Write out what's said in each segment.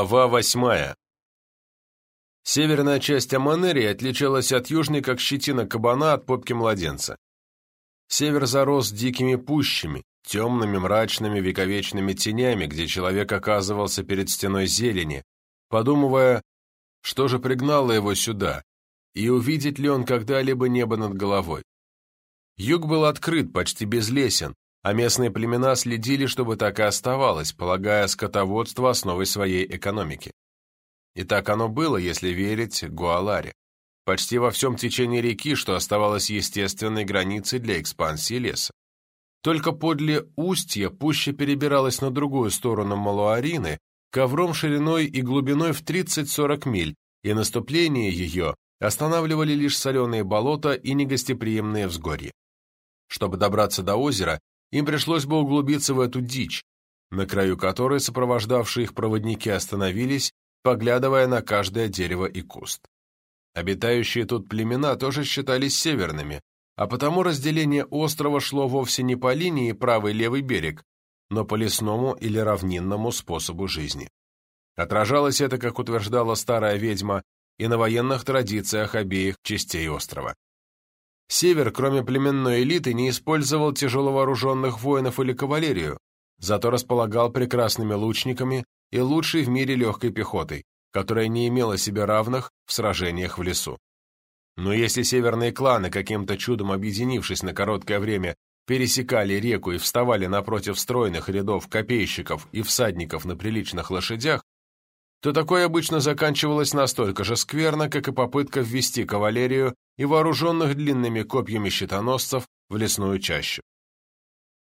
Глава восьмая. Северная часть Аманерии отличалась от южной, как щетина кабана от попки младенца. Север зарос дикими пущами, темными, мрачными, вековечными тенями, где человек оказывался перед стеной зелени, подумывая, что же пригнало его сюда, и увидит ли он когда-либо небо над головой. Юг был открыт, почти безлесен, а местные племена следили, чтобы так и оставалось, полагая скотоводство основой своей экономики. И так оно было, если верить Гуаларе. Почти во всем течении реки, что оставалось естественной границей для экспансии леса. Только подле устья пуще перебиралась на другую сторону Малуарины, ковром шириной и глубиной в 30-40 миль, и наступление ее останавливали лишь соленые болота и негостеприимные взгорья. Чтобы добраться до озера, им пришлось бы углубиться в эту дичь, на краю которой сопровождавшие их проводники остановились, поглядывая на каждое дерево и куст. Обитающие тут племена тоже считались северными, а потому разделение острова шло вовсе не по линии правый-левый берег, но по лесному или равнинному способу жизни. Отражалось это, как утверждала старая ведьма, и на военных традициях обеих частей острова. Север, кроме племенной элиты, не использовал тяжеловооруженных воинов или кавалерию, зато располагал прекрасными лучниками и лучшей в мире легкой пехотой, которая не имела себе равных в сражениях в лесу. Но если северные кланы, каким-то чудом объединившись на короткое время, пересекали реку и вставали напротив стройных рядов копейщиков и всадников на приличных лошадях, то такое обычно заканчивалось настолько же скверно, как и попытка ввести кавалерию и вооруженных длинными копьями щитоносцев в лесную чащу.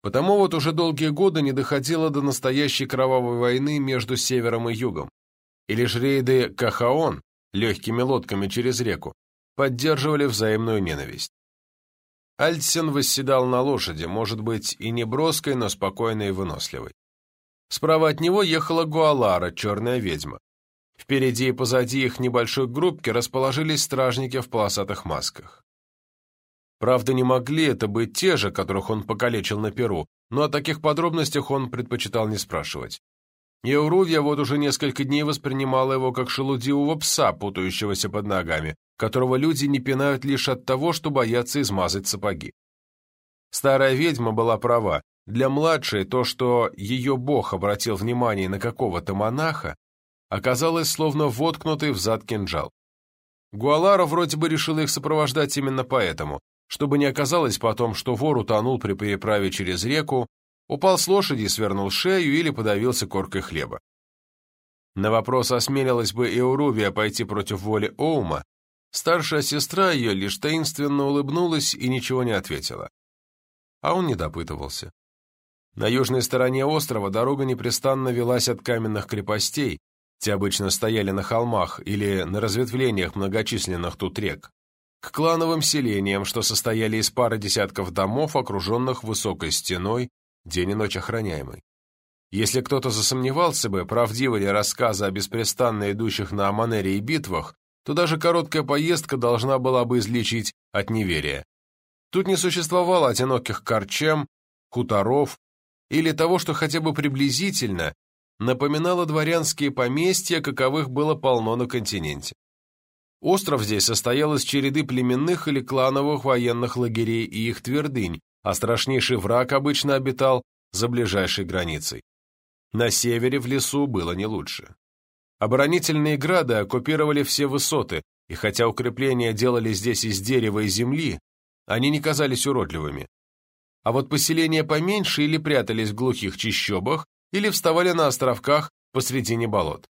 Потому вот уже долгие годы не доходило до настоящей кровавой войны между севером и югом, и лишь рейды Кахаон легкими лодками через реку поддерживали взаимную ненависть. Альтсен восседал на лошади, может быть, и не броской, но спокойной и выносливой. Справа от него ехала Гуалара, черная ведьма. Впереди и позади их небольшой группки расположились стражники в полосатых масках. Правда, не могли это быть те же, которых он покалечил на Перу, но о таких подробностях он предпочитал не спрашивать. И Урувья вот уже несколько дней воспринимала его как шелудивого пса, путающегося под ногами, которого люди не пинают лишь от того, что боятся измазать сапоги. Старая ведьма была права, для младшей то, что ее бог обратил внимание на какого-то монаха, оказалось словно воткнутый в зад кинжал. Гуалара вроде бы решила их сопровождать именно поэтому, чтобы не оказалось потом, что вор утонул при переправе через реку, упал с лошади свернул шею или подавился коркой хлеба. На вопрос, осмелилась бы Эурувия пойти против воли Оума, старшая сестра ее лишь таинственно улыбнулась и ничего не ответила. А он не допытывался. На южной стороне острова дорога непрестанно велась от каменных крепостей, те обычно стояли на холмах или на разветвлениях многочисленных тут рек, к клановым селениям, что состояли из пары десятков домов, окруженных высокой стеной, день и ночь охраняемой. Если кто-то засомневался бы, правдивы ли рассказы о беспрестанно идущих на Аманере и битвах, то даже короткая поездка должна была бы излечить от неверия. Тут не существовало одиноких корчем, хуторов или того, что хотя бы приблизительно напоминало дворянские поместья, каковых было полно на континенте. Остров здесь состоял из череды племенных или клановых военных лагерей и их твердынь, а страшнейший враг обычно обитал за ближайшей границей. На севере в лесу было не лучше. Оборонительные грады оккупировали все высоты, и хотя укрепления делали здесь из дерева и земли, они не казались уродливыми а вот поселения поменьше или прятались в глухих чащобах, или вставали на островках посредине болот.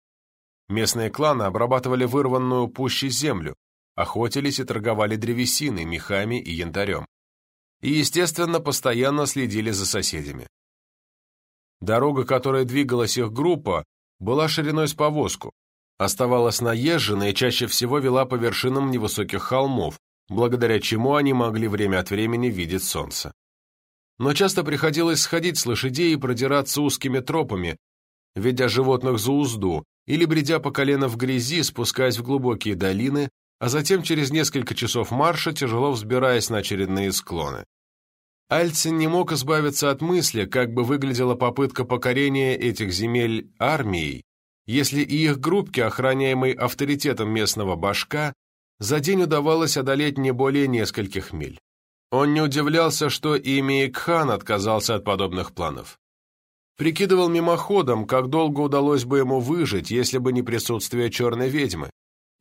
Местные кланы обрабатывали вырванную пуще землю, охотились и торговали древесиной, мехами и янтарем. И, естественно, постоянно следили за соседями. Дорога, которой двигалась их группа, была шириной с повозку, оставалась наезженной и чаще всего вела по вершинам невысоких холмов, благодаря чему они могли время от времени видеть солнце но часто приходилось сходить с лошадей и продираться узкими тропами, ведя животных за узду, или бредя по колено в грязи, спускаясь в глубокие долины, а затем через несколько часов марша, тяжело взбираясь на очередные склоны. Альцин не мог избавиться от мысли, как бы выглядела попытка покорения этих земель армией, если и их группке, охраняемой авторитетом местного башка, за день удавалось одолеть не более нескольких миль. Он не удивлялся, что и Мейкхан отказался от подобных планов. Прикидывал мимоходом, как долго удалось бы ему выжить, если бы не присутствие черной ведьмы.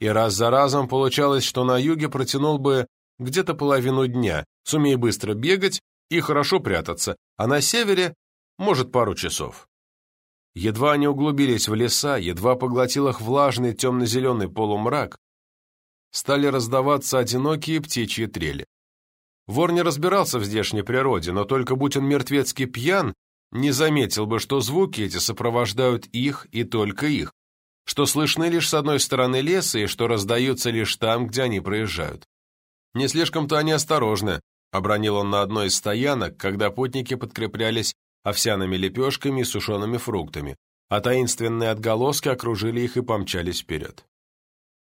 И раз за разом получалось, что на юге протянул бы где-то половину дня, сумей быстро бегать и хорошо прятаться, а на севере, может, пару часов. Едва они углубились в леса, едва поглотил их влажный темно-зеленый полумрак, стали раздаваться одинокие птичьи трели. Вор не разбирался в здешней природе, но только будь он мертвецкий пьян, не заметил бы, что звуки эти сопровождают их и только их, что слышны лишь с одной стороны леса и что раздаются лишь там, где они проезжают. Не слишком-то они осторожны, обронил он на одной из стоянок, когда путники подкреплялись овсяными лепешками и сушеными фруктами, а таинственные отголоски окружили их и помчались вперед.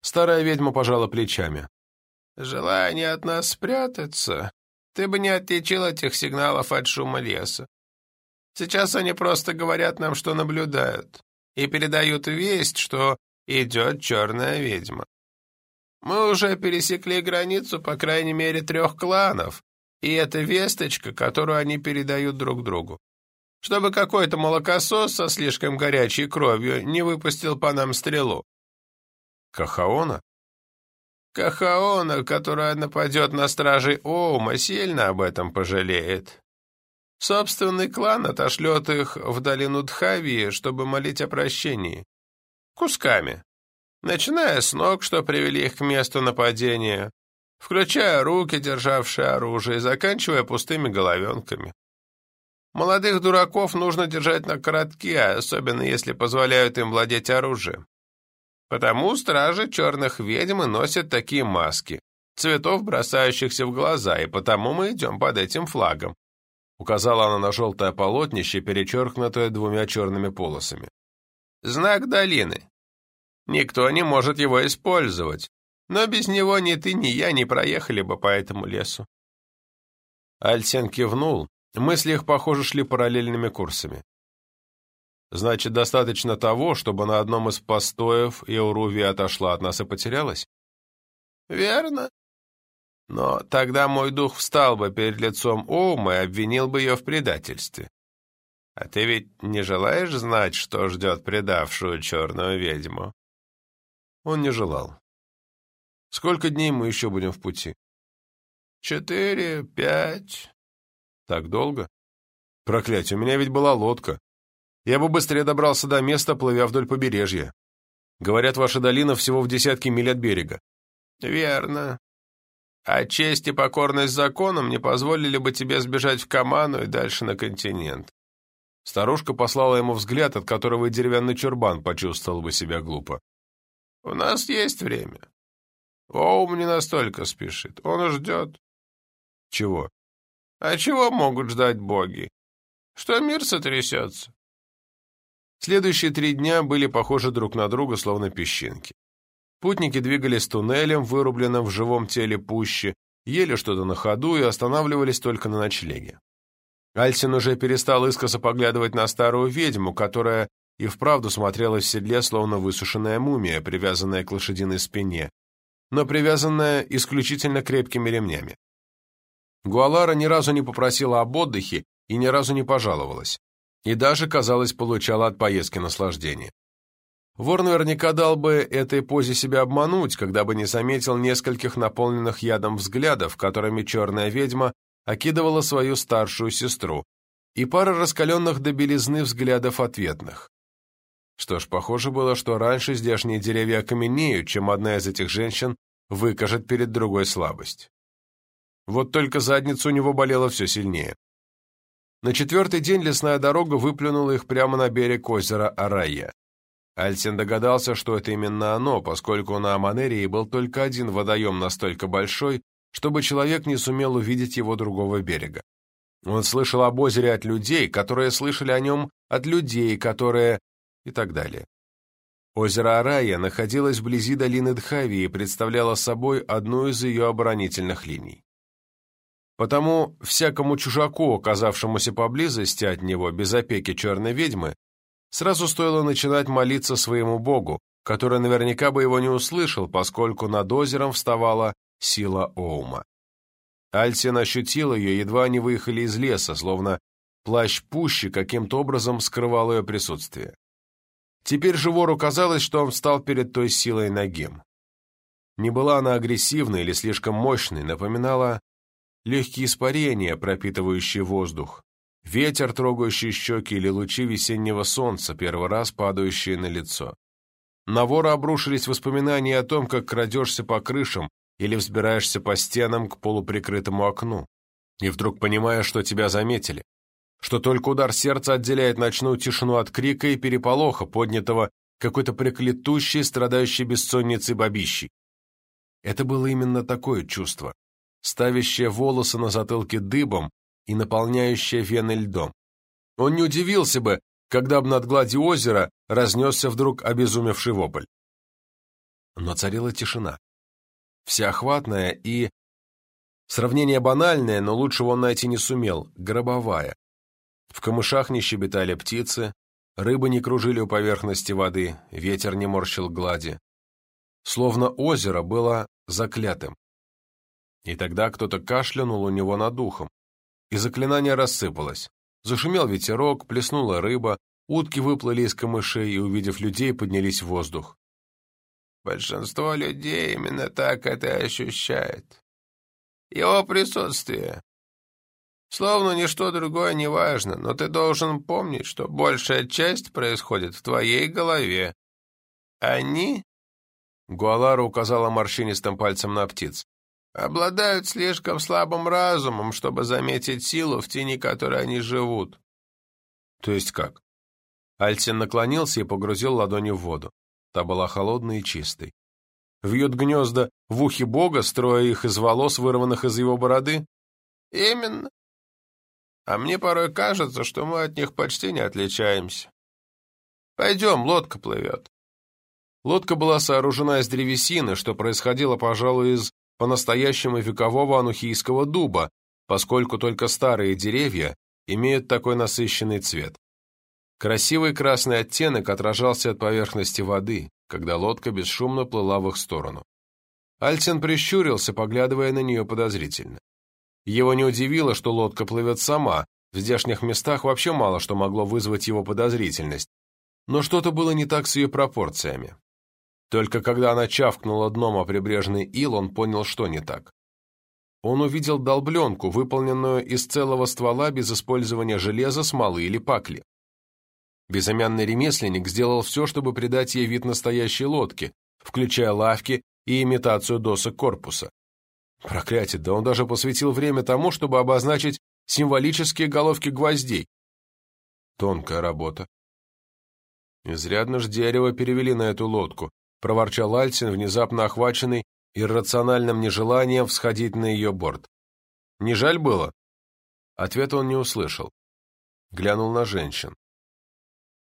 Старая ведьма пожала плечами. «Желание от нас спрятаться. Ты бы не отличил этих сигналов от шума леса. Сейчас они просто говорят нам, что наблюдают, и передают весть, что идет черная ведьма. Мы уже пересекли границу по крайней мере трех кланов, и это весточка, которую они передают друг другу. Чтобы какой-то молокосос со слишком горячей кровью не выпустил по нам стрелу. Кахаона? Кахаона, которая нападет на стражей Оума, сильно об этом пожалеет. Собственный клан отошлет их в долину Дхавии, чтобы молить о прощении. Кусками. Начиная с ног, что привели их к месту нападения, включая руки, державшие оружие, и заканчивая пустыми головенками. Молодых дураков нужно держать на коротке, особенно если позволяют им владеть оружием. Потому стражи черных ведьм и носят такие маски, цветов, бросающихся в глаза, и потому мы идем под этим флагом. Указала она на желтое полотнище, перечеркнутое двумя черными полосами. Знак долины. Никто не может его использовать, но без него ни ты, ни я не проехали бы по этому лесу. Альсен кивнул, мысли их, похоже, шли параллельными курсами. Значит, достаточно того, чтобы на одном из постоев Еуруви отошла от нас и потерялась? Верно. Но тогда мой дух встал бы перед лицом Оума и обвинил бы ее в предательстве. А ты ведь не желаешь знать, что ждет предавшую черную ведьму? Он не желал. Сколько дней мы еще будем в пути? Четыре, пять. Так долго? Проклятие, у меня ведь была лодка. Я бы быстрее добрался до места, плывя вдоль побережья. Говорят, ваша долина всего в десятке миль от берега. Верно. А честь и покорность законам не позволили бы тебе сбежать в Каману и дальше на континент. Старушка послала ему взгляд, от которого и деревянный чурбан почувствовал бы себя глупо. «У нас есть время. Оум не настолько спешит. Он ждет». «Чего?» «А чего могут ждать боги? Что мир сотрясется? Следующие три дня были похожи друг на друга, словно песчинки. Путники двигались туннелем, вырубленным в живом теле пущи, ели что-то на ходу и останавливались только на ночлеге. Альсин уже перестал искоса поглядывать на старую ведьму, которая и вправду смотрела в седле, словно высушенная мумия, привязанная к лошадиной спине, но привязанная исключительно крепкими ремнями. Гуалара ни разу не попросила об отдыхе и ни разу не пожаловалась и даже, казалось, получала от поездки наслаждение. Вор наверняка дал бы этой позе себя обмануть, когда бы не заметил нескольких наполненных ядом взглядов, которыми черная ведьма окидывала свою старшую сестру, и пара раскаленных до белизны взглядов ответных. Что ж, похоже было, что раньше здешние деревья окаменеют, чем одна из этих женщин выкажет перед другой слабость. Вот только задница у него болела все сильнее. На четвертый день лесная дорога выплюнула их прямо на берег озера Арайя. Альсин догадался, что это именно оно, поскольку на Аманерии был только один водоем настолько большой, чтобы человек не сумел увидеть его другого берега. Он слышал об озере от людей, которые слышали о нем от людей, которые... и так далее. Озеро Арая находилось вблизи долины Дхави и представляло собой одну из ее оборонительных линий. Потому всякому чужаку, оказавшемуся поблизости от него без опеки черной ведьмы, Сразу стоило начинать молиться своему Богу, который наверняка бы его не услышал, поскольку над озером вставала сила Оума. Альсин ощутил ее, едва они выехали из леса, словно плащ пущи каким-то образом скрывал ее присутствие. Теперь же вору казалось, что он встал перед той силой ногим. Не была она агрессивной или слишком мощной, напоминала легкие испарения, пропитывающие воздух, ветер, трогающий щеки или лучи весеннего солнца, первый раз падающие на лицо. На вора обрушились воспоминания о том, как крадешься по крышам или взбираешься по стенам к полуприкрытому окну, и вдруг понимаешь, что тебя заметили, что только удар сердца отделяет ночную тишину от крика и переполоха, поднятого какой-то проклятущей, страдающей бессонницей бабищей. Это было именно такое чувство, ставящее волосы на затылке дыбом и наполняющее вены льдом. Он не удивился бы, когда бы над гладью озера разнесся вдруг обезумевший вопль. Но царила тишина. Всеохватная и... Сравнение банальное, но лучшего он найти не сумел, гробовая. В камышах не щебетали птицы, рыбы не кружили у поверхности воды, ветер не морщил глади. Словно озеро было заклятым. И тогда кто-то кашлянул у него над ухом, и заклинание рассыпалось. Зашумел ветерок, плеснула рыба, утки выплыли из камышей и, увидев людей, поднялись в воздух. Большинство людей именно так это ощущает. Его присутствие. Словно ничто другое не важно, но ты должен помнить, что большая часть происходит в твоей голове. Они Гуалара указала морщинистым пальцем на птиц. «Обладают слишком слабым разумом, чтобы заметить силу, в тени которой они живут». «То есть как?» Альсин наклонился и погрузил ладони в воду. Та была холодной и чистой. Вьют гнезда в ухе бога, строя их из волос, вырванных из его бороды? Именно. А мне порой кажется, что мы от них почти не отличаемся. Пойдем, лодка плывет. Лодка была сооружена из древесины, что происходило, пожалуй, из по-настоящему векового анухийского дуба, поскольку только старые деревья имеют такой насыщенный цвет. Красивый красный оттенок отражался от поверхности воды, когда лодка бесшумно плыла в их сторону. Альтин прищурился, поглядывая на нее подозрительно. Его не удивило, что лодка плывет сама, в здешних местах вообще мало что могло вызвать его подозрительность, но что-то было не так с ее пропорциями. Только когда она чавкнула дном о прибрежный ил, он понял, что не так. Он увидел долбленку, выполненную из целого ствола без использования железа, смолы или пакли. Безымянный ремесленник сделал все, чтобы придать ей вид настоящей лодки, включая лавки и имитацию досок корпуса. Проклятие, да он даже посвятил время тому, чтобы обозначить символические головки гвоздей. Тонкая работа. Изрядно ж дерево перевели на эту лодку, проворчал Альцин, внезапно охваченный иррациональным нежеланием всходить на ее борт. «Не жаль было?» Ответа он не услышал. Глянул на женщин.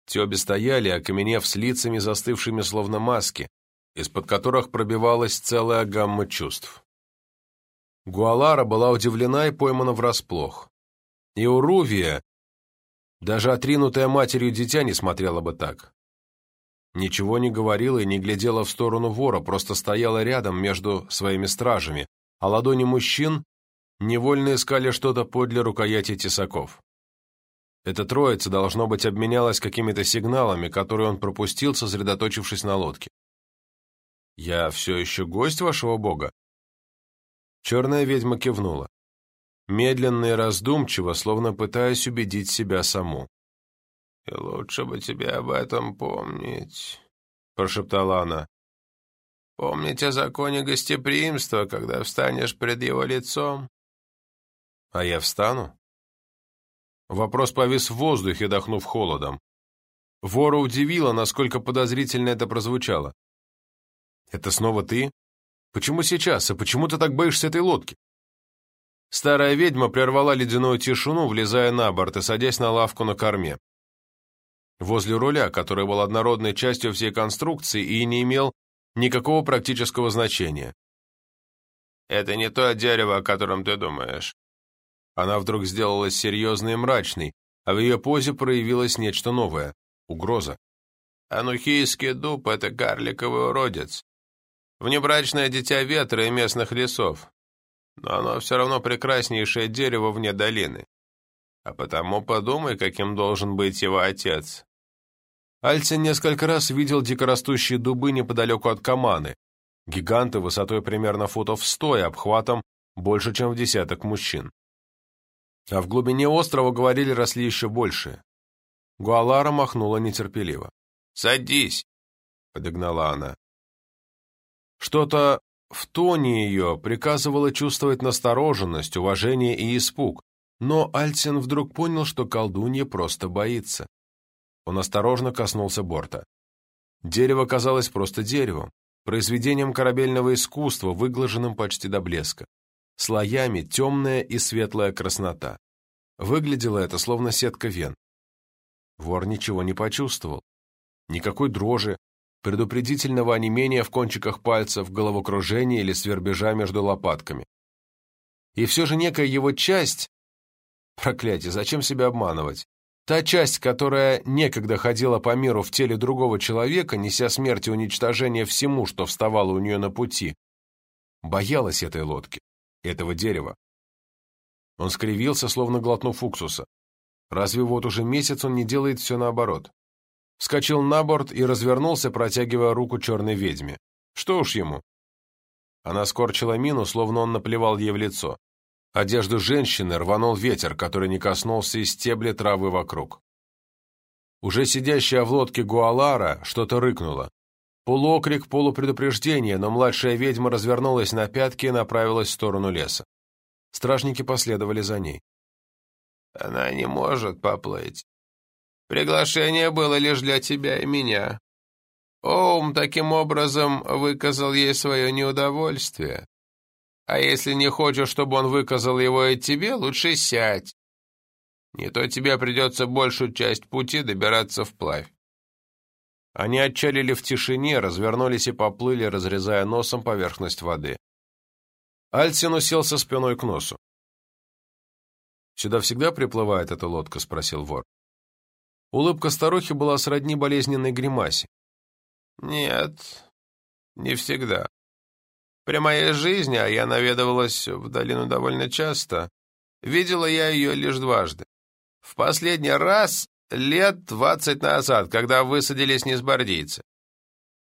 Те обе стояли, окаменев с лицами, застывшими словно маски, из-под которых пробивалась целая гамма чувств. Гуалара была удивлена и поймана врасплох. И Урувия, даже отринутая матерью дитя, не смотрела бы так. Ничего не говорила и не глядела в сторону вора, просто стояла рядом между своими стражами, а ладони мужчин невольно искали что-то подле рукояти тесаков. Эта троица, должно быть, обменялась какими-то сигналами, которые он пропустил, сосредоточившись на лодке. «Я все еще гость вашего бога?» Черная ведьма кивнула. Медленно и раздумчиво, словно пытаясь убедить себя саму. «И лучше бы тебе об этом помнить», — прошептала она. «Помнить о законе гостеприимства, когда встанешь пред его лицом». «А я встану?» Вопрос повис в воздухе, дохнув холодом. Вора удивило, насколько подозрительно это прозвучало. «Это снова ты? Почему сейчас? И почему ты так боишься этой лодки?» Старая ведьма прервала ледяную тишину, влезая на борт и садясь на лавку на корме возле руля, который был однородной частью всей конструкции и не имел никакого практического значения. «Это не то дерево, о котором ты думаешь». Она вдруг сделалась серьезной и мрачной, а в ее позе проявилось нечто новое. Угроза. Анухийский дуб — это карликовый уродец. Внебрачное дитя ветра и местных лесов. Но оно все равно прекраснейшее дерево вне долины. А потому подумай, каким должен быть его отец. Альцин несколько раз видел дикорастущие дубы неподалеку от Каманы, гиганты высотой примерно футов сто и обхватом больше, чем в десяток мужчин. А в глубине острова, говорили, росли еще больше. Гуалара махнула нетерпеливо. «Садись!» — подогнала она. Что-то в тоне ее приказывало чувствовать настороженность, уважение и испуг, но Альцин вдруг понял, что колдунья просто боится. Он осторожно коснулся борта. Дерево казалось просто деревом, произведением корабельного искусства, выглаженным почти до блеска. Слоями темная и светлая краснота. Выглядело это словно сетка вен. Вор ничего не почувствовал. Никакой дрожи, предупредительного онемения в кончиках пальцев, головокружения или свербежа между лопатками. И все же некая его часть Проклятие, зачем себя обманывать? Та часть, которая некогда ходила по миру в теле другого человека, неся смерть и уничтожение всему, что вставало у нее на пути, боялась этой лодки, этого дерева. Он скривился, словно глотнув уксуса. Разве вот уже месяц он не делает все наоборот? Вскочил на борт и развернулся, протягивая руку черной ведьме. Что уж ему? Она скорчила мину, словно он наплевал ей в лицо. Одежду женщины рванул ветер, который не коснулся и стебли травы вокруг. Уже сидящая в лодке Гуалара что-то рыкнула. Полуокрик, полупредупреждение, но младшая ведьма развернулась на пятки и направилась в сторону леса. Стражники последовали за ней. «Она не может поплыть. Приглашение было лишь для тебя и меня. Оум таким образом выказал ей свое неудовольствие. А если не хочешь, чтобы он выказал его и тебе, лучше сядь. Не то тебе придется большую часть пути добираться вплавь. Они отчалили в тишине, развернулись и поплыли, разрезая носом поверхность воды. Альцин уселся спиной к носу. «Сюда всегда приплывает эта лодка?» — спросил вор. Улыбка старухи была сродни болезненной гримасе. «Нет, не всегда. При моей жизни, а я наведывалась в долину довольно часто, видела я ее лишь дважды. В последний раз лет двадцать назад, когда высадились низбордийцы.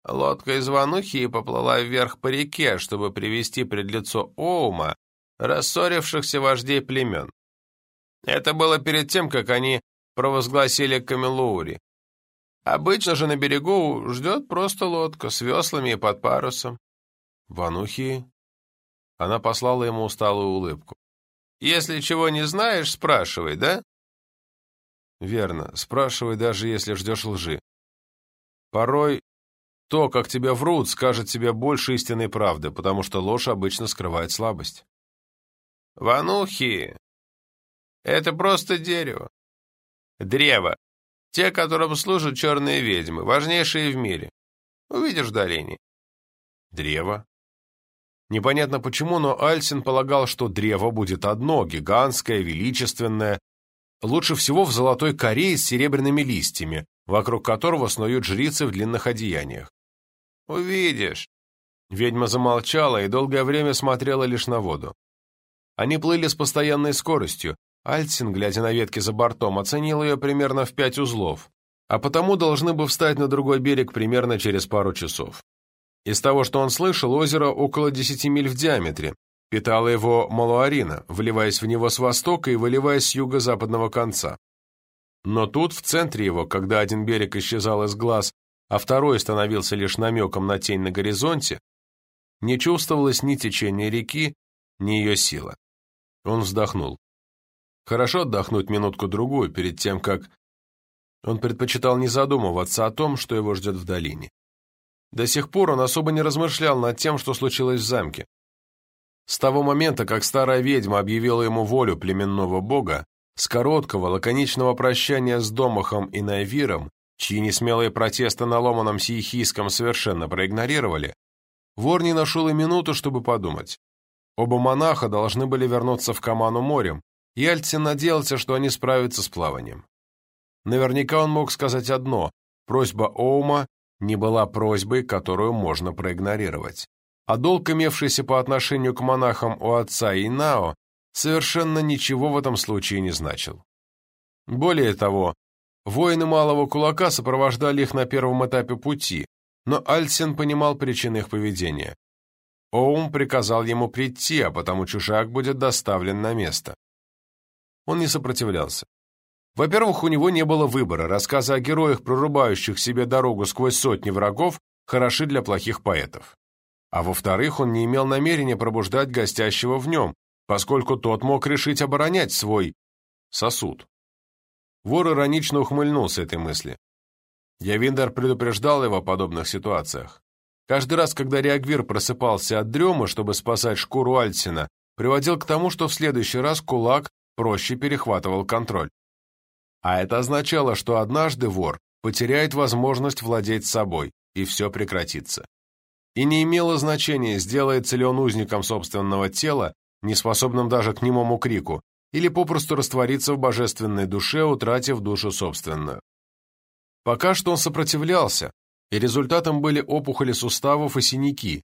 Лодка из Ванухи поплыла вверх по реке, чтобы привести пред лицо Оума рассорившихся вождей племен. Это было перед тем, как они провозгласили Камелуури. Обычно же на берегу ждет просто лодка с веслами и под парусом. Ванухи...» Она послала ему усталую улыбку. «Если чего не знаешь, спрашивай, да?» «Верно. Спрашивай, даже если ждешь лжи. Порой то, как тебя врут, скажет тебе больше истинной правды, потому что ложь обычно скрывает слабость». «Ванухи — это просто дерево. Древо. Те, которым служат черные ведьмы, важнейшие в мире. Увидишь в долине». «Древо?» Непонятно почему, но Альсин полагал, что древо будет одно, гигантское, величественное, лучше всего в золотой коре с серебряными листьями, вокруг которого снуют жрицы в длинных одеяниях. «Увидишь!» Ведьма замолчала и долгое время смотрела лишь на воду. Они плыли с постоянной скоростью. Альцин, глядя на ветки за бортом, оценил ее примерно в пять узлов, а потому должны бы встать на другой берег примерно через пару часов. Из того, что он слышал, озеро около 10 миль в диаметре. Питало его Малуарина, вливаясь в него с востока и выливаясь с юго-западного конца. Но тут, в центре его, когда один берег исчезал из глаз, а второй становился лишь намеком на тень на горизонте, не чувствовалось ни течения реки, ни ее сила. Он вздохнул. Хорошо отдохнуть минутку-другую перед тем, как... Он предпочитал не задумываться о том, что его ждет в долине. До сих пор он особо не размышлял над тем, что случилось в замке. С того момента, как старая ведьма объявила ему волю племенного бога, с короткого, лаконичного прощания с Домахом и Найвиром, чьи несмелые протесты на ломаном сиехийском совершенно проигнорировали, вор не нашел и минуту, чтобы подумать. Оба монаха должны были вернуться в Каману морем, и Альцин надеялся, что они справятся с плаванием. наверняка он мог сказать одно – просьба Оума не была просьбой, которую можно проигнорировать. А долг, имевшийся по отношению к монахам у отца и Нао, совершенно ничего в этом случае не значил. Более того, воины малого кулака сопровождали их на первом этапе пути, но Альсен понимал причины их поведения. Оум приказал ему прийти, а потому чужак будет доставлен на место. Он не сопротивлялся. Во-первых, у него не было выбора, рассказы о героях, прорубающих себе дорогу сквозь сотни врагов, хороши для плохих поэтов. А во-вторых, он не имел намерения пробуждать гостящего в нем, поскольку тот мог решить оборонять свой сосуд. Вор иронично ухмыльнулся этой мысли. Явиндер предупреждал его о подобных ситуациях. Каждый раз, когда Реагвир просыпался от дремы, чтобы спасать шкуру Альсина, приводил к тому, что в следующий раз кулак проще перехватывал контроль. А это означало, что однажды вор потеряет возможность владеть собой, и все прекратится. И не имело значения, сделается ли он узником собственного тела, неспособным даже к немому крику, или попросту раствориться в божественной душе, утратив душу собственную. Пока что он сопротивлялся, и результатом были опухоли суставов и синяки,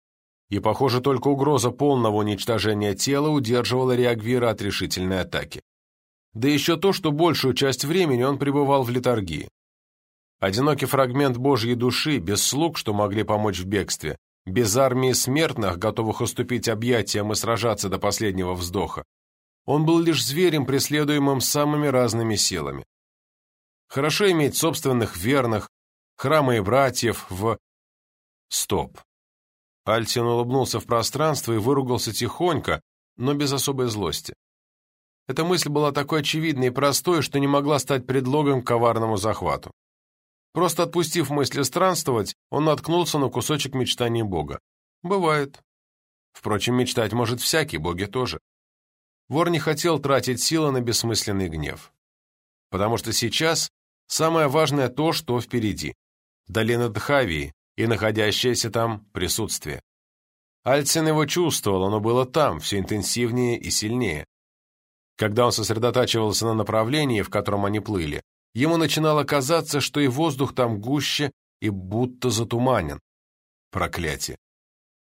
и, похоже, только угроза полного уничтожения тела удерживала Реагвира от решительной атаки. Да еще то, что большую часть времени он пребывал в литургии. Одинокий фрагмент Божьей души, без слуг, что могли помочь в бегстве, без армии смертных, готовых уступить объятиям и сражаться до последнего вздоха. Он был лишь зверем, преследуемым самыми разными силами. Хорошо иметь собственных верных, храмы и братьев в... Стоп. Альтин улыбнулся в пространство и выругался тихонько, но без особой злости. Эта мысль была такой очевидной и простой, что не могла стать предлогом к коварному захвату. Просто отпустив мысли странствовать, он наткнулся на кусочек мечтаний Бога. Бывает. Впрочем, мечтать может всякий, боги тоже. Вор не хотел тратить силы на бессмысленный гнев. Потому что сейчас самое важное то, что впереди. Долина Дхавии и находящееся там присутствие. Альцин его чувствовал, оно было там, все интенсивнее и сильнее. Когда он сосредотачивался на направлении, в котором они плыли, ему начинало казаться, что и воздух там гуще и будто затуманен. Проклятие.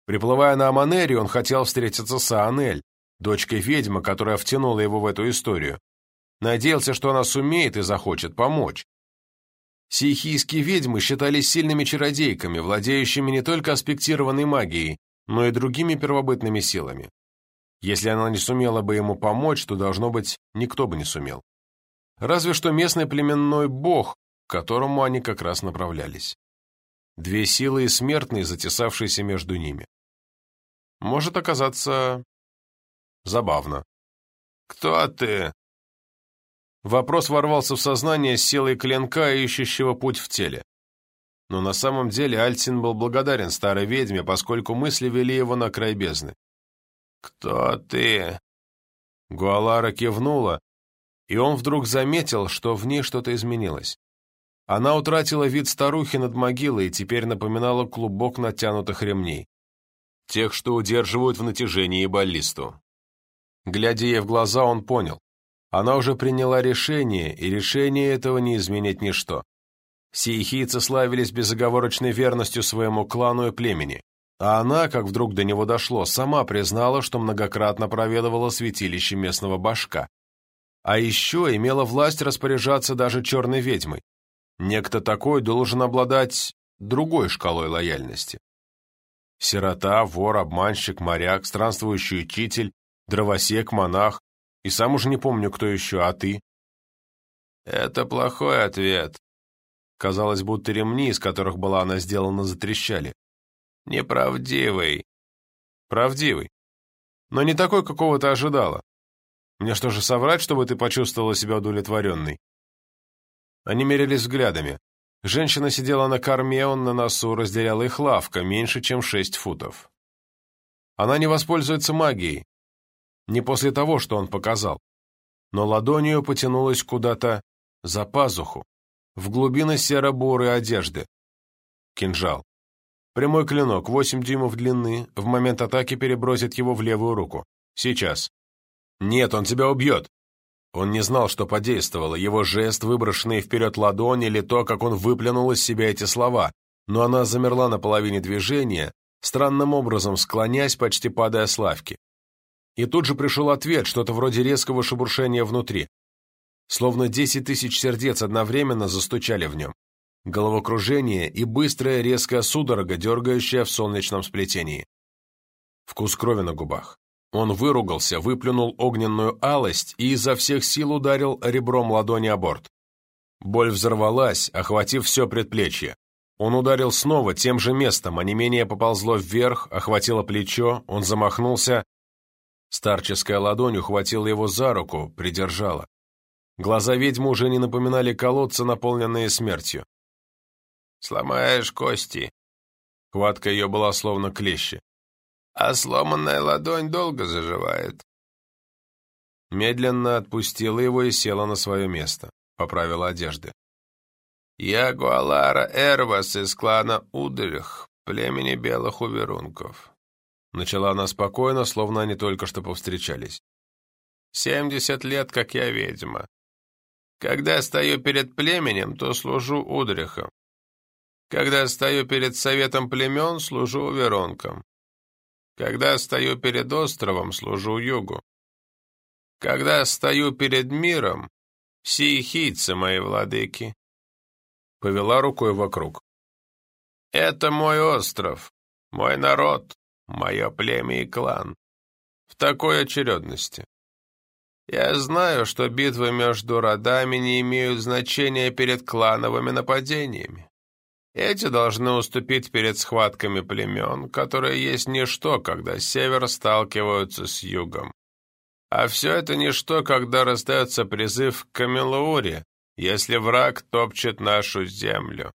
Приплывая на Аманери, он хотел встретиться с Аанель, дочкой ведьмы, которая втянула его в эту историю. Надеялся, что она сумеет и захочет помочь. Сейхийские ведьмы считались сильными чародейками, владеющими не только аспектированной магией, но и другими первобытными силами. Если она не сумела бы ему помочь, то, должно быть, никто бы не сумел. Разве что местный племенной бог, к которому они как раз направлялись. Две силы и смертные, затесавшиеся между ними. Может оказаться забавно. «Кто ты?» Вопрос ворвался в сознание силой клинка, ищущего путь в теле. Но на самом деле Альцин был благодарен старой ведьме, поскольку мысли вели его на край бездны. «Кто ты?» Гуалара кивнула, и он вдруг заметил, что в ней что-то изменилось. Она утратила вид старухи над могилой и теперь напоминала клубок натянутых ремней. Тех, что удерживают в натяжении баллисту. Глядя ей в глаза, он понял. Она уже приняла решение, и решение этого не изменит ничто. Сиехийцы славились безоговорочной верностью своему клану и племени. А она, как вдруг до него дошло, сама признала, что многократно проведывала святилище местного башка. А еще имела власть распоряжаться даже черной ведьмой. Некто такой должен обладать другой шкалой лояльности. Сирота, вор, обманщик, моряк, странствующий учитель, дровосек, монах, и сам уже не помню, кто еще, а ты?» «Это плохой ответ». Казалось, будто ремни, из которых была она сделана, затрещали. «Неправдивый». «Правдивый. Но не такой, какого ты ожидала. Мне что же соврать, чтобы ты почувствовала себя удовлетворенной?» Они мерились взглядами. Женщина сидела на корме, он на носу, разделяла их лавка, меньше, чем шесть футов. Она не воспользуется магией, не после того, что он показал. Но ладонью потянулась куда-то за пазуху, в глубины серо-бурой одежды. Кинжал. Прямой клинок, 8 дюймов длины, в момент атаки перебросит его в левую руку. Сейчас. Нет, он тебя убьет. Он не знал, что подействовало, его жест, выброшенный вперед ладони, или то, как он выплюнул из себя эти слова, но она замерла на половине движения, странным образом склонясь, почти падая с лавки. И тут же пришел ответ, что-то вроде резкого шебуршения внутри. Словно десять тысяч сердец одновременно застучали в нем. Головокружение и быстрая резкая судорога, дергающая в солнечном сплетении. Вкус крови на губах. Он выругался, выплюнул огненную алость и изо всех сил ударил ребром ладони о борт. Боль взорвалась, охватив все предплечье. Он ударил снова тем же местом, а не менее поползло вверх, охватило плечо, он замахнулся. Старческая ладонь ухватила его за руку, придержала. Глаза ведьмы уже не напоминали колодцы, наполненные смертью. «Сломаешь кости». Хватка ее была словно клещи а сломанная ладонь долго заживает. Медленно отпустила его и села на свое место, поправила одежды. «Я Гуалара Эрвас из клана Удрих, племени белых уверунков». Начала она спокойно, словно они только что повстречались. «Семьдесят лет, как я ведьма. Когда стою перед племенем, то служу Удрихом. Когда стою перед советом племен, служу уверонкам. Когда стою перед островом, служу югу. Когда стою перед миром, сиехийцы мои владыки. Повела рукой вокруг. Это мой остров, мой народ, мое племя и клан. В такой очередности. Я знаю, что битвы между родами не имеют значения перед клановыми нападениями. Эти должны уступить перед схватками племен, которые есть ничто, когда север сталкиваются с югом. А все это ничто, когда раздается призыв к Камелууре, если враг топчет нашу землю.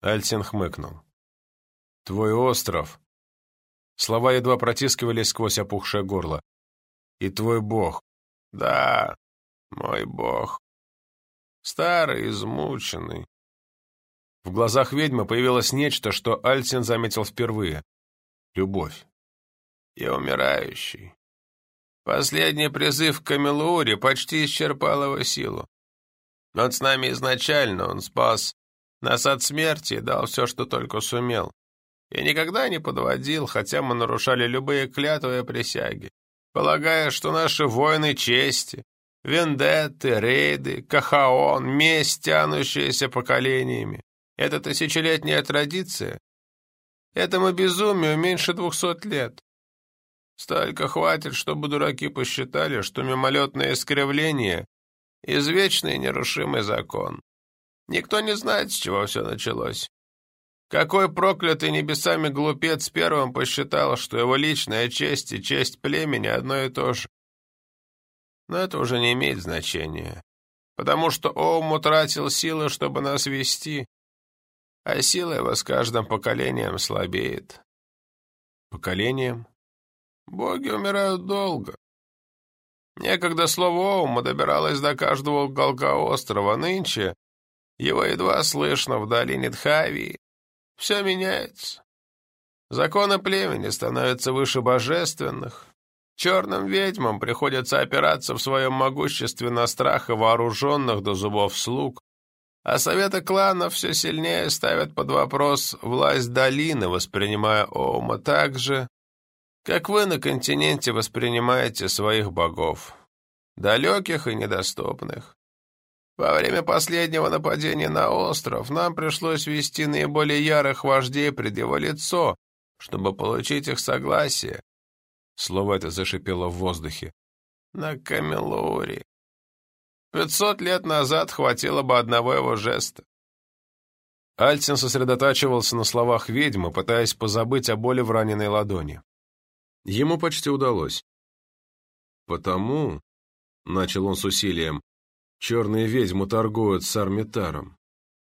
Альтин хмыкнул. «Твой остров...» Слова едва протискивались сквозь опухшее горло. «И твой бог...» «Да, мой бог. Старый, измученный, в глазах ведьмы появилось нечто, что Альсин заметил впервые. Любовь. И умирающий. Последний призыв к Камелуре почти исчерпал его силу. Он с нами изначально, он спас нас от смерти и дал все, что только сумел. И никогда не подводил, хотя мы нарушали любые клятвы и присяги, полагая, что наши воины чести, вендетты, рейды, кахаон, месть, тянущиеся поколениями, это тысячелетняя традиция. Этому безумию меньше двухсот лет. Столько хватит, чтобы дураки посчитали, что мимолетное искривление — извечный нерушимый закон. Никто не знает, с чего все началось. Какой проклятый небесами глупец первым посчитал, что его личная честь и честь племени одно и то же. Но это уже не имеет значения, потому что Оум утратил силы, чтобы нас вести, а сила его с каждым поколением слабеет. Поколением? Боги умирают долго. Некогда слово Оума добиралось до каждого уголка острова, нынче его едва слышно в долине Дхавии. Все меняется. Законы племени становятся выше божественных. Черным ведьмам приходится опираться в своем могуществе на страх и вооруженных до зубов слуг, а советы кланов все сильнее ставят под вопрос власть долины, воспринимая Оума так же, как вы на континенте воспринимаете своих богов, далеких и недоступных. Во время последнего нападения на остров нам пришлось вести наиболее ярых вождей пред его лицо, чтобы получить их согласие. Слово это зашипело в воздухе. На Камелуре. Пятьсот лет назад хватило бы одного его жеста. Альцин сосредотачивался на словах ведьмы, пытаясь позабыть о боли в раненой ладони. Ему почти удалось. «Потому», — начал он с усилием, — «черные ведьмы торгуют с Армитаром,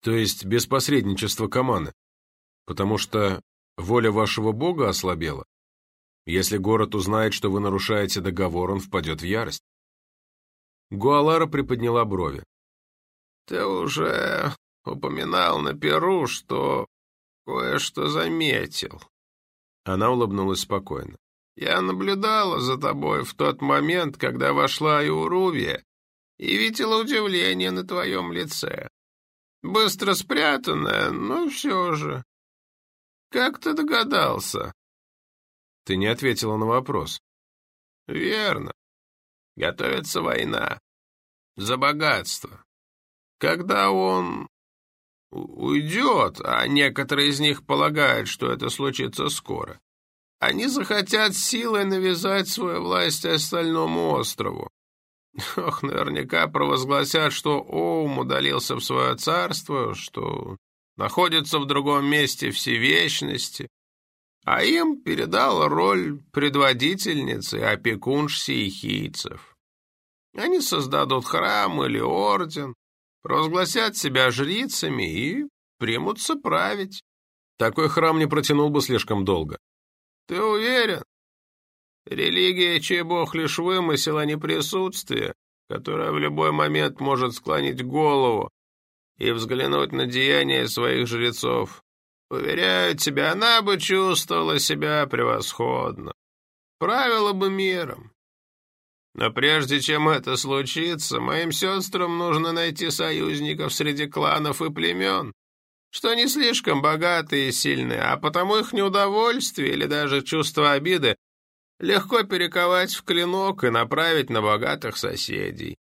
то есть без посредничества Каманы, потому что воля вашего бога ослабела. Если город узнает, что вы нарушаете договор, он впадет в ярость. Гуалара приподняла брови. «Ты уже упоминал на Перу, что кое-что заметил». Она улыбнулась спокойно. Я наблюдала за тобой в тот момент, когда вошла Иурувия, и видела удивление на твоем лице. Быстро спрятанное, но все же. Как ты догадался? Ты не ответила на вопрос. Верно. Готовится война. За богатство. Когда он уйдет, а некоторые из них полагают, что это случится скоро, они захотят силой навязать свою власть остальному острову. Ох, наверняка провозгласят, что Оум удалился в свое царство, что находится в другом месте всевечности, а им передал роль предводительницы опекунш сиехийцев. Они создадут храм или орден, провозгласят себя жрицами и примутся править. Такой храм не протянул бы слишком долго. Ты уверен? Религия, чей бог лишь вымысел, а не присутствие, которое в любой момент может склонить голову и взглянуть на деяния своих жрецов. Уверяю тебя, она бы чувствовала себя превосходно. Правила бы миром. Но прежде чем это случится, моим сестрам нужно найти союзников среди кланов и племен, что не слишком богатые и сильные, а потому их неудовольствие или даже чувство обиды легко перековать в клинок и направить на богатых соседей.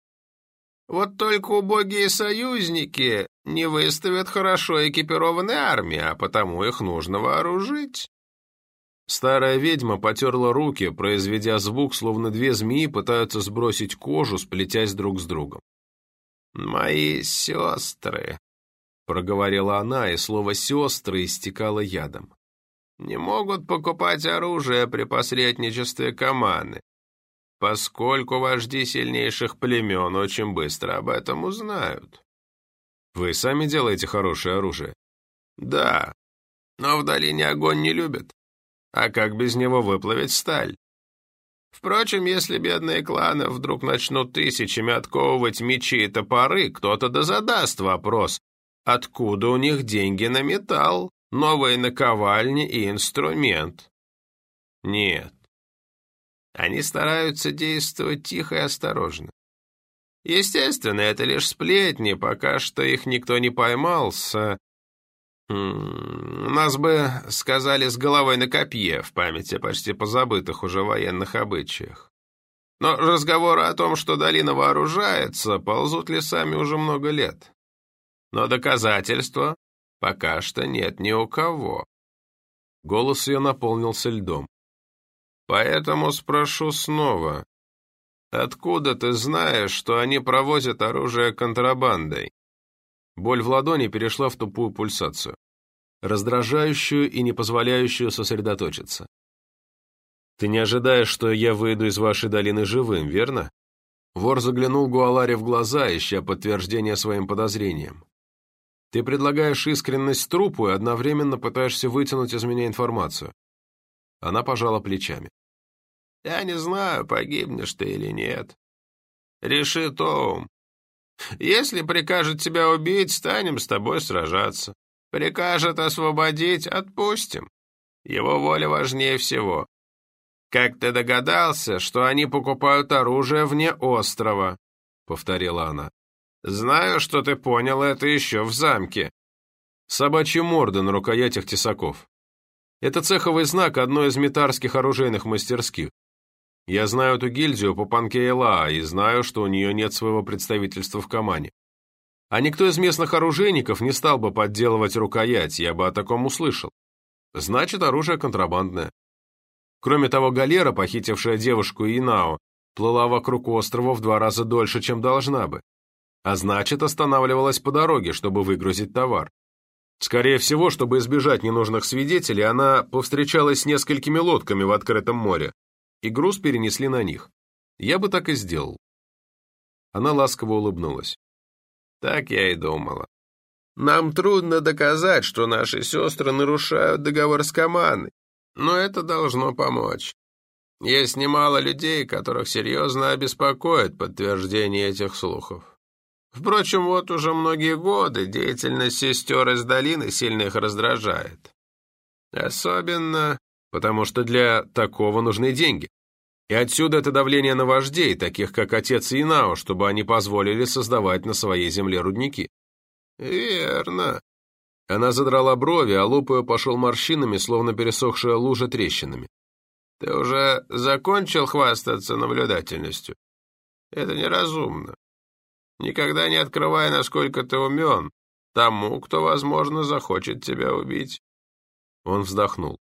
Вот только убогие союзники не выставят хорошо экипированные армии, а потому их нужно вооружить. Старая ведьма потерла руки, произведя звук, словно две змеи пытаются сбросить кожу, сплетясь друг с другом. «Мои сестры», — проговорила она, и слово «сестры» истекало ядом, «не могут покупать оружие при посредничестве команды, поскольку вожди сильнейших племен очень быстро об этом узнают». «Вы сами делаете хорошее оружие?» «Да, но в долине огонь не любят. А как без него выплавить сталь? Впрочем, если бедные кланы вдруг начнут тысячами отковывать мечи и топоры, кто-то да задаст вопрос, откуда у них деньги на металл, новые наковальни и инструмент. Нет. Они стараются действовать тихо и осторожно. Естественно, это лишь сплетни, пока что их никто не поймался, нас бы сказали с головой на копье в памяти почти позабытых уже военных обычаях. Но разговоры о том, что долина вооружается, ползут лесами уже много лет. Но доказательства пока что нет ни у кого. Голос ее наполнился льдом. Поэтому спрошу снова. Откуда ты знаешь, что они провозят оружие контрабандой? Боль в ладони перешла в тупую пульсацию, раздражающую и не позволяющую сосредоточиться. «Ты не ожидаешь, что я выйду из вашей долины живым, верно?» Вор заглянул Гуаларе в глаза, ища подтверждение своим подозрениям. «Ты предлагаешь искренность трупу и одновременно пытаешься вытянуть из меня информацию». Она пожала плечами. «Я не знаю, погибнешь ты или нет. Реши, Тоум. Если прикажет тебя убить, станем с тобой сражаться. Прикажет освободить, отпустим. Его воля важнее всего. Как ты догадался, что они покупают оружие вне острова?» — повторила она. «Знаю, что ты понял это еще в замке». Собачьи морды на рукоятях тесаков. Это цеховый знак одной из метарских оружейных мастерских. Я знаю эту гильдию по Панкейла и знаю, что у нее нет своего представительства в Камане. А никто из местных оружейников не стал бы подделывать рукоять, я бы о таком услышал. Значит, оружие контрабандное. Кроме того, галера, похитившая девушку Инао, плыла вокруг острова в два раза дольше, чем должна бы. А значит, останавливалась по дороге, чтобы выгрузить товар. Скорее всего, чтобы избежать ненужных свидетелей, она повстречалась с несколькими лодками в открытом море, и груз перенесли на них. Я бы так и сделал. Она ласково улыбнулась. Так я и думала. Нам трудно доказать, что наши сестры нарушают договор с командой, но это должно помочь. Есть немало людей, которых серьезно обеспокоит подтверждение этих слухов. Впрочем, вот уже многие годы деятельность сестер из долины сильно их раздражает. Особенно потому что для такого нужны деньги. И отсюда это давление на вождей, таких как отец Инао, чтобы они позволили создавать на своей земле рудники. Верно. Она задрала брови, а лоб ее пошел морщинами, словно пересохшая лужа трещинами. Ты уже закончил хвастаться наблюдательностью? Это неразумно. Никогда не открывай, насколько ты умен, тому, кто, возможно, захочет тебя убить. Он вздохнул.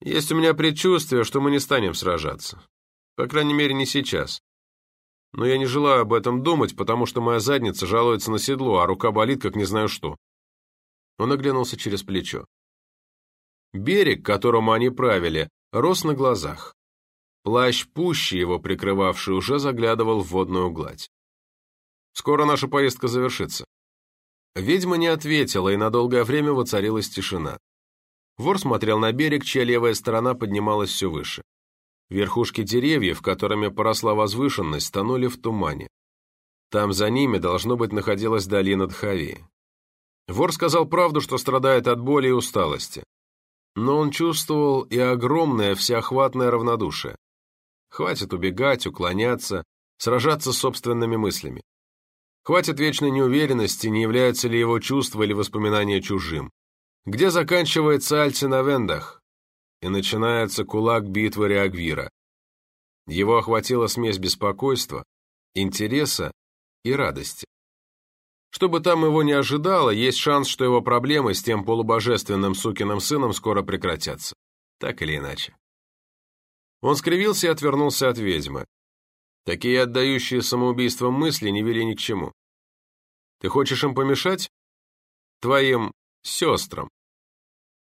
Есть у меня предчувствие, что мы не станем сражаться. По крайней мере, не сейчас. Но я не желаю об этом думать, потому что моя задница жалуется на седло, а рука болит, как не знаю что. Он оглянулся через плечо. Берег, которому они правили, рос на глазах. Плащ пущи его прикрывавший уже заглядывал в водную гладь. Скоро наша поездка завершится. Ведьма не ответила, и на долгое время воцарилась тишина. Вор смотрел на берег, чья левая сторона поднималась все выше. Верхушки деревьев, которыми поросла возвышенность, тонули в тумане. Там за ними, должно быть, находилась долина Дхавии. Вор сказал правду, что страдает от боли и усталости. Но он чувствовал и огромное всеохватное равнодушие. Хватит убегать, уклоняться, сражаться с собственными мыслями. Хватит вечной неуверенности, не является ли его чувство или воспоминание чужим где заканчивается Альцинавендах и начинается кулак битвы Реагвира. Его охватила смесь беспокойства, интереса и радости. Что бы там его не ожидало, есть шанс, что его проблемы с тем полубожественным сукиным сыном скоро прекратятся. Так или иначе. Он скривился и отвернулся от ведьмы. Такие отдающие самоубийством мысли не вели ни к чему. Ты хочешь им помешать? Твоим сестрам.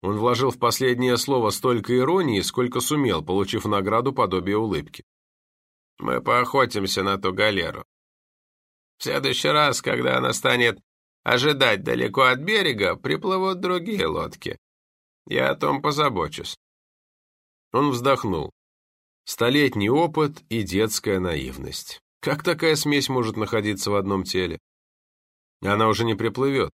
Он вложил в последнее слово столько иронии, сколько сумел, получив награду подобие улыбки. «Мы поохотимся на ту галеру. В следующий раз, когда она станет ожидать далеко от берега, приплывут другие лодки. Я о том позабочусь». Он вздохнул. Столетний опыт и детская наивность. Как такая смесь может находиться в одном теле? Она уже не приплывет.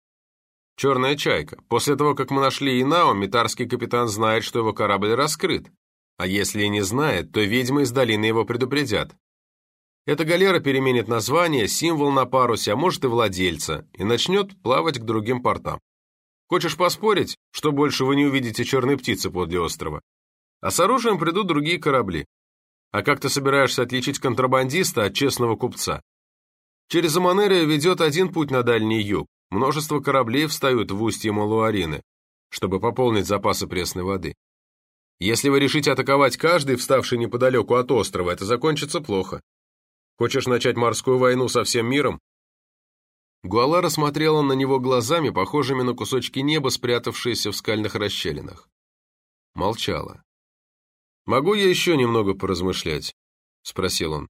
«Черная чайка. После того, как мы нашли Инао, митарский капитан знает, что его корабль раскрыт. А если и не знает, то ведьмы из долины его предупредят. Эта галера переменит название, символ на парусе, а может и владельца, и начнет плавать к другим портам. Хочешь поспорить, что больше вы не увидите черной птицы подле острова? А с оружием придут другие корабли. А как ты собираешься отличить контрабандиста от честного купца? Через Аманерию ведет один путь на Дальний Юг, Множество кораблей встают в устье Малуарины, чтобы пополнить запасы пресной воды. Если вы решите атаковать каждый, вставший неподалеку от острова, это закончится плохо. Хочешь начать морскую войну со всем миром? Гуалара смотрела на него глазами, похожими на кусочки неба, спрятавшиеся в скальных расщелинах. Молчала. «Могу я еще немного поразмышлять?» — спросил он.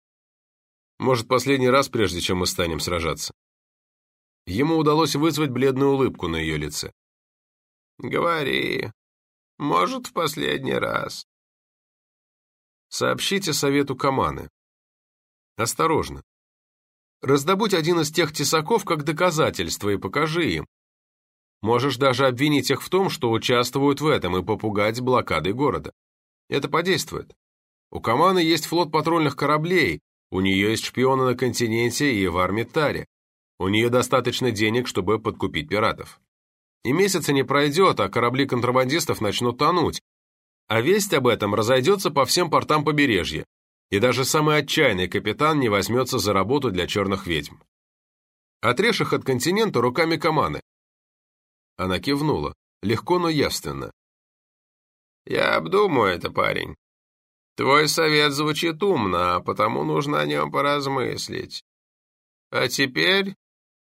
«Может, последний раз, прежде чем мы станем сражаться?» Ему удалось вызвать бледную улыбку на ее лице. «Говори. Может, в последний раз». «Сообщите совету Каманы. Осторожно. Раздобудь один из тех тесаков как доказательство и покажи им. Можешь даже обвинить их в том, что участвуют в этом, и попугать блокадой города. Это подействует. У Каманы есть флот патрульных кораблей, у нее есть шпионы на континенте и в Армитаре. У нее достаточно денег, чтобы подкупить пиратов. И месяца не пройдет, а корабли контрабандистов начнут тонуть. А весть об этом разойдется по всем портам побережья, и даже самый отчаянный капитан не возьмется за работу для черных ведьм. Отрежь их от континента руками Каманы. Она кивнула, легко, но явственно. «Я обдумаю это, парень. Твой совет звучит умно, а потому нужно о нем поразмыслить. А теперь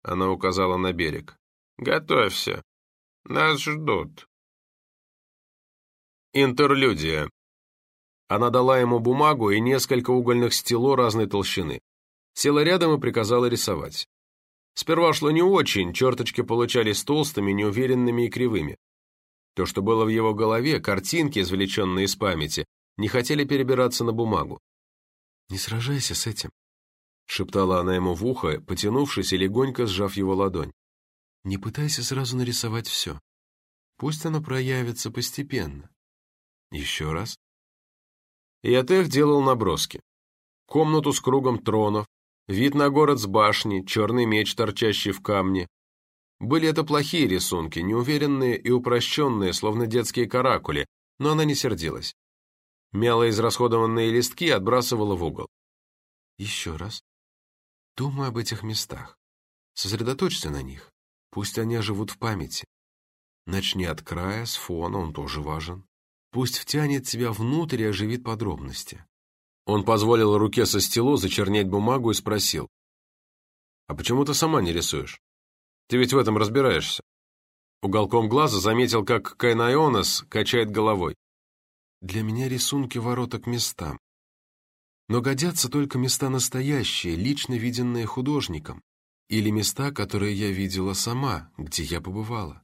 она указала на берег. «Готовься. Нас ждут». Интерлюдия. Она дала ему бумагу и несколько угольных стело разной толщины. Села рядом и приказала рисовать. Сперва шло не очень, черточки получались толстыми, неуверенными и кривыми. То, что было в его голове, картинки, извлеченные из памяти, не хотели перебираться на бумагу. «Не сражайся с этим», шептала она ему в ухо, потянувшись и легонько сжав его ладонь. «Не пытайся сразу нарисовать все. Пусть оно проявится постепенно. Еще раз. Иотех делал наброски. Комнату с кругом тронов, вид на город с башни, черный меч, торчащий в камне. Были это плохие рисунки, неуверенные и упрощенные, словно детские каракули, но она не сердилась. Мяло израсходованные листки отбрасывала в угол. Еще раз. Думай об этих местах. Сосредоточься на них. Пусть они оживут в памяти. Начни от края, с фона, он тоже важен. Пусть втянет тебя внутрь и оживит подробности. Он позволил руке со стело зачернять бумагу и спросил. «А почему ты сама не рисуешь? Ты ведь в этом разбираешься». Уголком глаза заметил, как Кайнаионес качает головой. «Для меня рисунки ворота к местам. Но годятся только места настоящие, лично виденные художником, или места, которые я видела сама, где я побывала.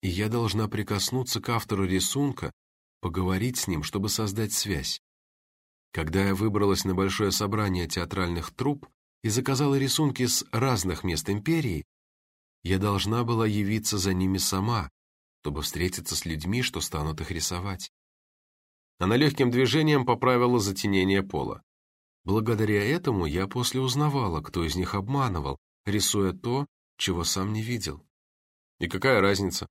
И я должна прикоснуться к автору рисунка, поговорить с ним, чтобы создать связь. Когда я выбралась на большое собрание театральных труп и заказала рисунки с разных мест империи, я должна была явиться за ними сама, чтобы встретиться с людьми, что станут их рисовать. Она легким движением поправила затенение пола. Благодаря этому я после узнавала, кто из них обманывал, рисуя то, чего сам не видел. И какая разница?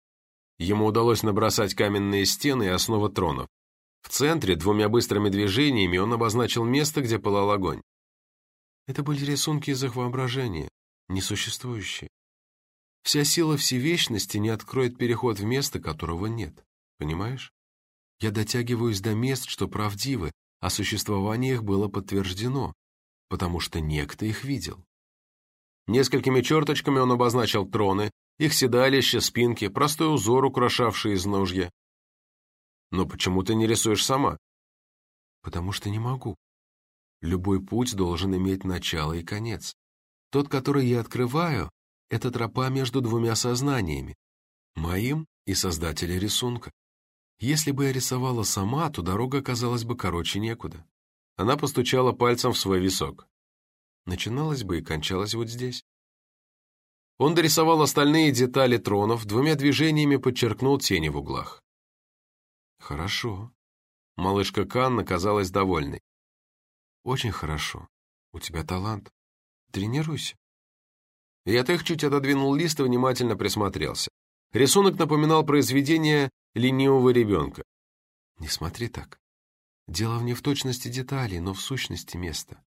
Ему удалось набросать каменные стены и основы тронов. В центре двумя быстрыми движениями он обозначил место, где пылал огонь. Это были рисунки из их воображения, несуществующие. Вся сила всевечности не откроет переход в место, которого нет. Понимаешь? Я дотягиваюсь до мест, что правдивы, а существование их было подтверждено, потому что некто их видел. Несколькими черточками он обозначил троны, их седалища, спинки, простой узор, украшавший изножья. Но почему ты не рисуешь сама? Потому что не могу. Любой путь должен иметь начало и конец. Тот, который я открываю, это тропа между двумя сознаниями, моим и создателя рисунка. Если бы я рисовала сама, то дорога оказалась бы короче некуда. Она постучала пальцем в свой висок. Начиналась бы и кончалась вот здесь. Он дорисовал остальные детали тронов, двумя движениями подчеркнул тени в углах. «Хорошо». Малышка Канна казалась довольной. «Очень хорошо. У тебя талант. Тренируйся». Ятех чуть отодвинул лист и внимательно присмотрелся. Рисунок напоминал произведение ленивого ребенка. «Не смотри так. Дело в не в точности деталей, но в сущности места.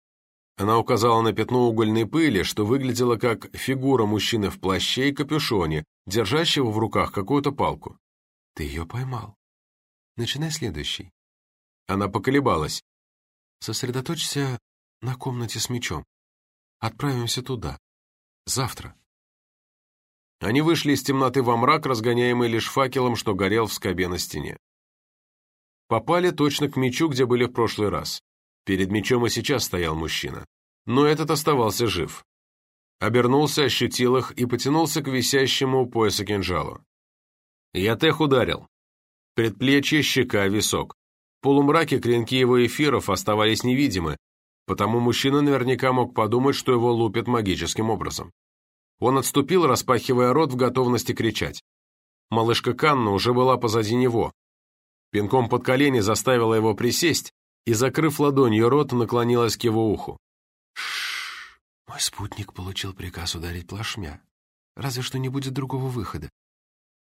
Она указала на пятно угольной пыли, что выглядело как фигура мужчины в плаще и капюшоне, держащего в руках какую-то палку. «Ты ее поймал. Начинай следующий». Она поколебалась. «Сосредоточься на комнате с мечом. Отправимся туда. Завтра». Они вышли из темноты во мрак, разгоняемый лишь факелом, что горел в скобе на стене. Попали точно к мечу, где были в прошлый раз. Перед мечом и сейчас стоял мужчина. Но этот оставался жив. Обернулся, ощутил их и потянулся к висящему у пояса кинжалу. Ятех ударил. Предплечье, щека, висок. В полумраке клинки его эфиров оставались невидимы, потому мужчина наверняка мог подумать, что его лупят магическим образом. Он отступил, распахивая рот в готовности кричать. Малышка Канна уже была позади него. Пинком под колени заставила его присесть, и, закрыв ладонью рот, наклонилась к его уху. Шш, мой спутник получил приказ ударить плашмя. Разве что не будет другого выхода.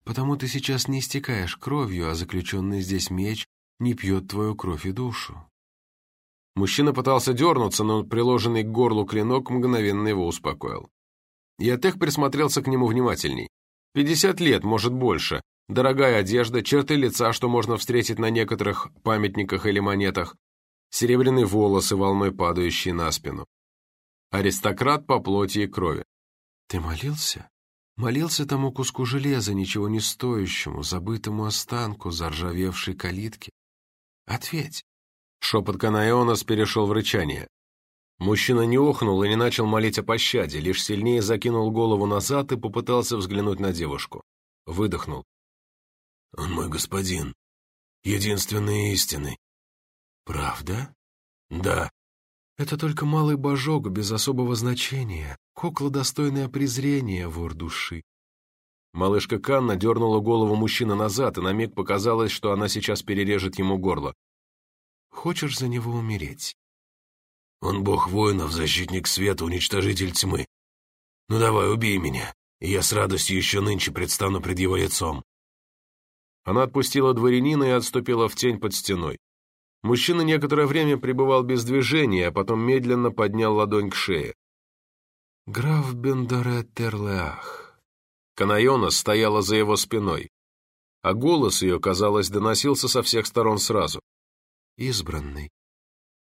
Потому ты сейчас не истекаешь кровью, а заключенный здесь меч не пьет твою кровь и душу. Мужчина пытался дернуться, но приложенный к горлу клинок мгновенно его успокоил. Ятех присмотрелся к нему внимательней. Пятьдесят лет, может больше, дорогая одежда, черты лица, что можно встретить на некоторых памятниках или монетах, серебряные волосы, волной падающие на спину. Аристократ по плоти и крови. Ты молился? Молился тому куску железа, ничего не стоящему, забытому останку, заржавевшей калитки? Ответь. Шепот Канаионас перешел в рычание. Мужчина не охнул и не начал молить о пощаде, лишь сильнее закинул голову назад и попытался взглянуть на девушку. Выдохнул. Он мой господин, единственный истинный. Правда? Да. Это только малый божок без особого значения, кукла, достойная презрения, вор души. Малышка Канна дернула голову мужчины назад, и на миг показалось, что она сейчас перережет ему горло. «Хочешь за него умереть?» «Он бог воинов, защитник света, уничтожитель тьмы. Ну давай, убей меня, и я с радостью еще нынче предстану пред его лицом». Она отпустила дворянина и отступила в тень под стеной. Мужчина некоторое время пребывал без движения, а потом медленно поднял ладонь к шее. «Граф Бендоре Терлеах». Канайона стояла за его спиной, а голос ее, казалось, доносился со всех сторон сразу. «Избранный,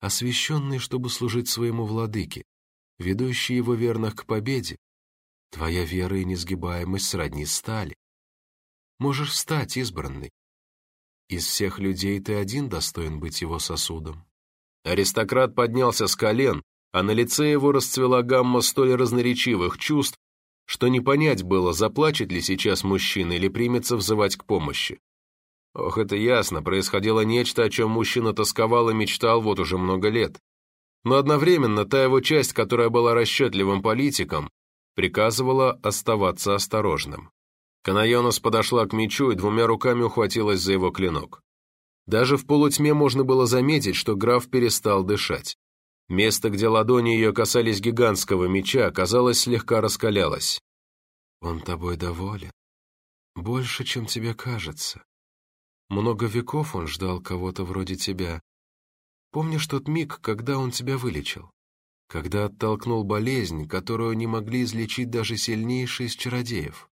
освященный, чтобы служить своему владыке, ведущий его верных к победе, твоя вера и несгибаемость сродни стали. Можешь встать, избранный, из всех людей ты один достоин быть его сосудом. Аристократ поднялся с колен, а на лице его расцвела гамма столь разноречивых чувств, что не понять было, заплачет ли сейчас мужчина или примется взывать к помощи. Ох, это ясно, происходило нечто, о чем мужчина тосковал и мечтал вот уже много лет. Но одновременно та его часть, которая была расчетливым политиком, приказывала оставаться осторожным. Канайонос подошла к мечу и двумя руками ухватилась за его клинок. Даже в полутьме можно было заметить, что граф перестал дышать. Место, где ладони ее касались гигантского меча, казалось, слегка раскалялось. «Он тобой доволен. Больше, чем тебе кажется. Много веков он ждал кого-то вроде тебя. Помнишь тот миг, когда он тебя вылечил? Когда оттолкнул болезнь, которую не могли излечить даже сильнейшие из чародеев?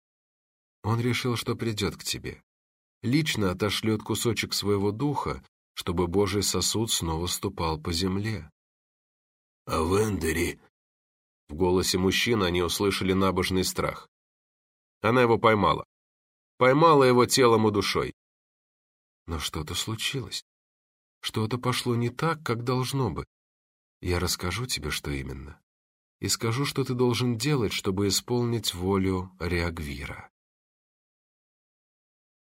Он решил, что придет к тебе. Лично отошлет кусочек своего духа, чтобы Божий сосуд снова ступал по земле. «А в Эндере...» В голосе мужчины они услышали набожный страх. Она его поймала. Поймала его телом и душой. Но что-то случилось. Что-то пошло не так, как должно бы. Я расскажу тебе, что именно. И скажу, что ты должен делать, чтобы исполнить волю Реагвира.